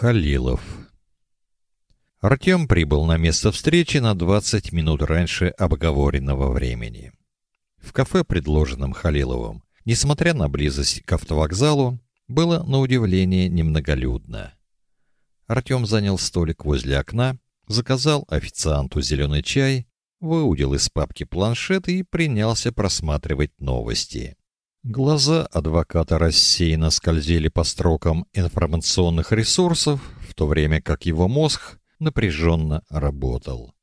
Халилов. Артем прибыл на место встречи на 20 минут раньше обговоренного времени. В кафе, предложенном Халиловым, несмотря на близость к автовокзалу, было на удивление немноголюдно. Артем занял столик возле окна, заказал официанту зеленый чай, выудил из папки планшет и принялся просматривать новости. Глаза адвоката рассеянно скользили по строкам информационных ресурсов, в то время как его мозг напряженно работал.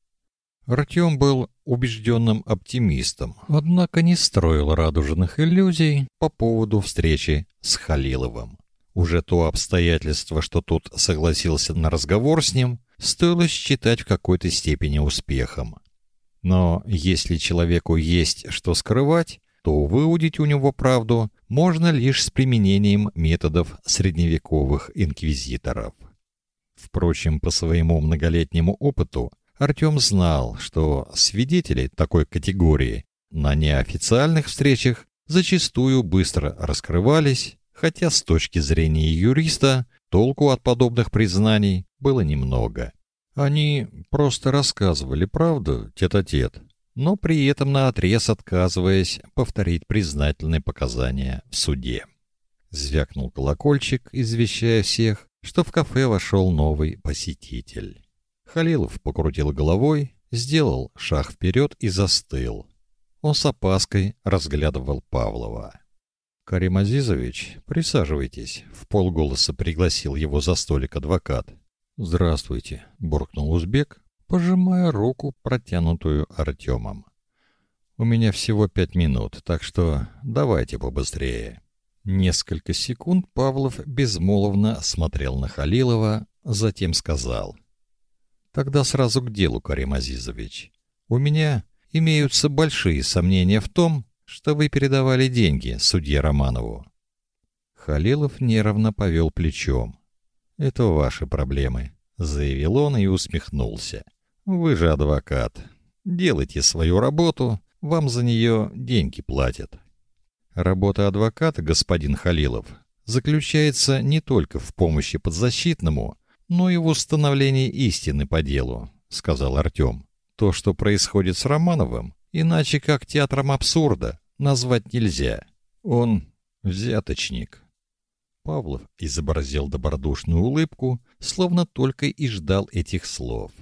Артем был убежденным оптимистом, однако не строил радужных иллюзий по поводу встречи с Халиловым. Уже то обстоятельство, что тот согласился на разговор с ним, стоило считать в какой-то степени успехом. Но если человеку есть что скрывать, то выудить у него правду можно лишь с применением методов средневековых инквизиторов. Впрочем, по своему многолетнему опыту Артем знал, что свидетели такой категории на неофициальных встречах зачастую быстро раскрывались, хотя с точки зрения юриста толку от подобных признаний было немного. Они просто рассказывали правду тет-а-тет, -тет, но при этом наотрез отказываясь повторить признательные показания в суде. Звякнул колокольчик, извещая всех, что в кафе вошел новый посетитель. Халилов покрутил головой, сделал шаг вперед и застыл. Он с опаской разглядывал Павлова. «Карим Азизович, присаживайтесь», — в полголоса пригласил его за столик адвокат. «Здравствуйте», — буркнул узбек, пожимая руку, протянутую Артемом. «У меня всего пять минут, так что давайте побыстрее». Несколько секунд Павлов безмолвно смотрел на Халилова, затем сказал. «Тогда сразу к делу, Карим Азизович. У меня имеются большие сомнения в том, что вы передавали деньги судье Романову». Халилов нервно повел плечом. «Это ваши проблемы», — заявил он и усмехнулся. Вы же адвокат. Делайте свою работу, вам за нее деньги платят. Работа адвоката, господин Халилов, заключается не только в помощи подзащитному, но и в установлении истины по делу, сказал Артем. То, что происходит с Романовым, иначе как театром абсурда назвать нельзя. Он взяточник. Павлов изобразил добродушную улыбку, словно только и ждал этих слов.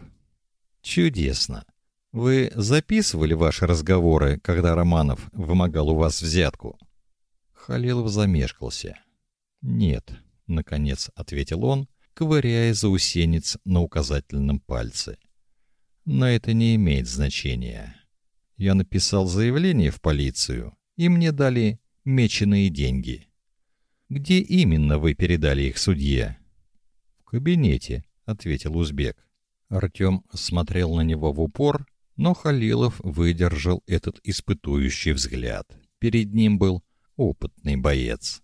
Чудесно. Вы записывали ваши разговоры, когда Романов вымогал у вас взятку? Халилов замешкался. Нет, наконец ответил он, ковыряя заусенец на указательном пальце. Но это не имеет значения. Я написал заявление в полицию, и мне дали меченые деньги. Где именно вы передали их судье? В кабинете, ответил узбек. Артем смотрел на него в упор, но Халилов выдержал этот испытующий взгляд. Перед ним был опытный боец.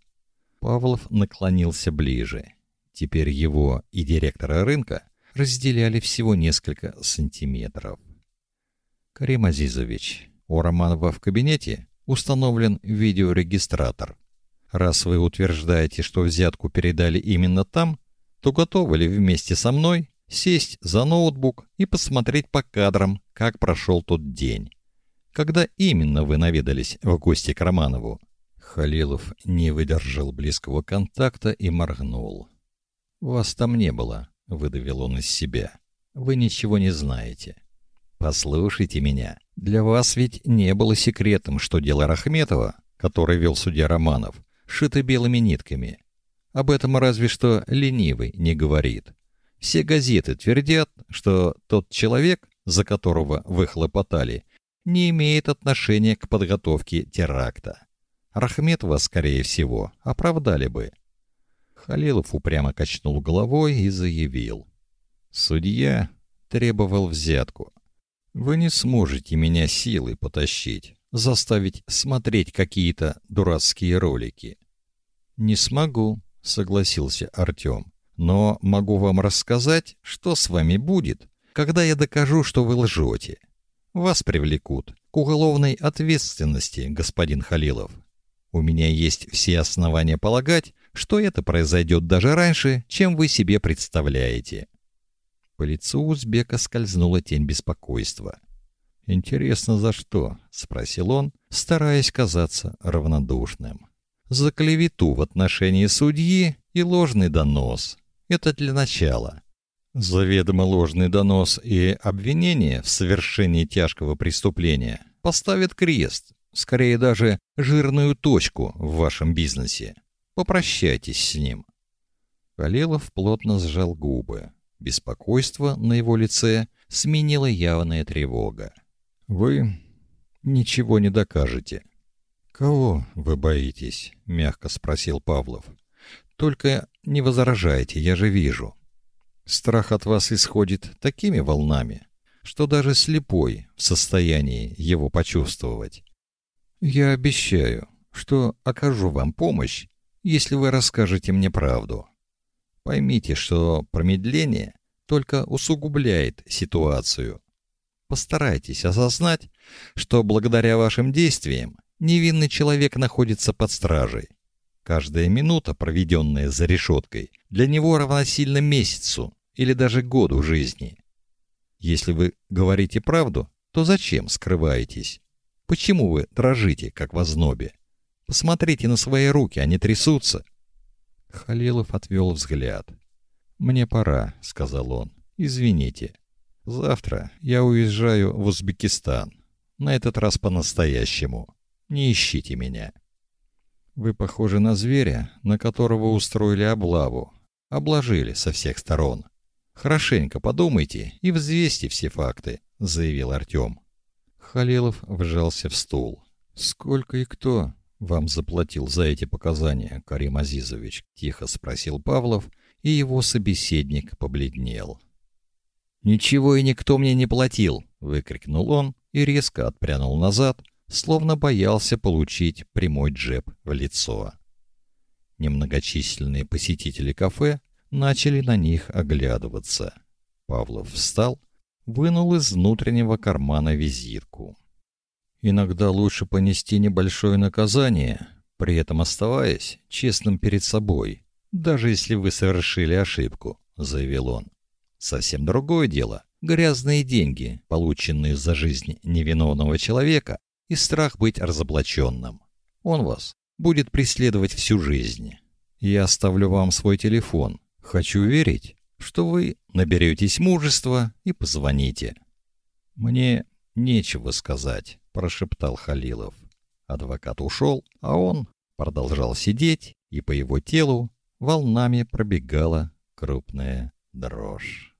Павлов наклонился ближе. Теперь его и директора рынка разделяли всего несколько сантиметров. Карим Азизович, у Романова в кабинете установлен видеорегистратор. Раз вы утверждаете, что взятку передали именно там, то готовы ли вместе со мной сесть за ноутбук и посмотреть по кадрам, как прошел тот день. Когда именно вы наведались в гости к Романову? Халилов не выдержал близкого контакта и моргнул. Вас там не было, выдавил он из себя. Вы ничего не знаете. Послушайте меня. Для вас ведь не было секретом, что дело Рахметова, который вел судья Романов, шито белыми нитками. Об этом разве что ленивый не говорит. Все газеты твердят, что тот человек, за которого вы хлопотали, не имеет отношения к подготовке теракта. Рахметова, скорее всего, оправдали бы. Халилов упрямо качнул головой и заявил. Судья требовал взятку. Вы не сможете меня силой потащить, заставить смотреть какие-то дурацкие ролики. Не смогу, согласился Артем. Но могу вам рассказать, что с вами будет, когда я докажу, что вы лжете. Вас привлекут к уголовной ответственности, господин Халилов. У меня есть все основания полагать, что это произойдет даже раньше, чем вы себе представляете. По лицу узбека скользнула тень беспокойства. Интересно, за что? спросил он, стараясь казаться равнодушным. За клевету в отношении судьи и ложный донос. Это для начала. Заведомо ложный донос и обвинение в совершении тяжкого преступления поставят крест, скорее даже жирную точку в вашем бизнесе. Попрощайтесь с ним. Халилов плотно сжал губы. Беспокойство на его лице сменило явная тревога. Вы ничего не докажете. Кого вы боитесь? мягко спросил Павлов. Только не возражайте, я же вижу. Страх от вас исходит такими волнами, что даже слепой в состоянии его почувствовать. Я обещаю, что окажу вам помощь, если вы расскажете мне правду. Поймите, что промедление только усугубляет ситуацию. Постарайтесь осознать, что благодаря вашим действиям невинный человек находится под стражей. Каждая минута, проведенная за решеткой, для него равносильна месяцу или даже году жизни. Если вы говорите правду, то зачем скрываетесь? Почему вы дрожите, как в ознобе? Посмотрите на свои руки, они трясутся. Халилов отвел взгляд. Мне пора, сказал он. Извините. Завтра я уезжаю в Узбекистан. На этот раз по-настоящему. Не ищите меня. Вы похожи на зверя, на которого устроили облаву. Обложили со всех сторон. Хорошенько подумайте и взвесьте все факты, заявил Артем. Халилов вжался в стул. Сколько и кто вам заплатил за эти показания, Карим Азизович? тихо спросил Павлов, и его собеседник побледнел. Ничего и никто мне не платил, выкрикнул он и резко отпрянул назад, словно боялся получить прямой джеб в лицо. Немногочисленные посетители кафе начали на них оглядываться. Павлов встал, вынул из внутреннего кармана визитку. Иногда лучше понести небольшое наказание, при этом оставаясь честным перед собой, даже если вы совершили ошибку, заявил он. Совсем другое дело грязные деньги, полученные за жизнь невиновного человека, и страх быть разоблаченным. Он вас будет преследовать всю жизнь. Я оставлю вам свой телефон. Хочу верить, что вы наберетесь мужества и позвоните. Мне нечего сказать, прошептал Халилов. Адвокат ушел, а он продолжал сидеть, и по его телу волнами пробегала крупная дрожь.